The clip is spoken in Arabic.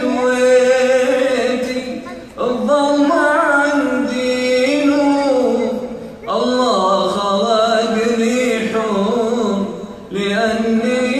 كويتي الظلم عندي نور الله خلقني حور لأني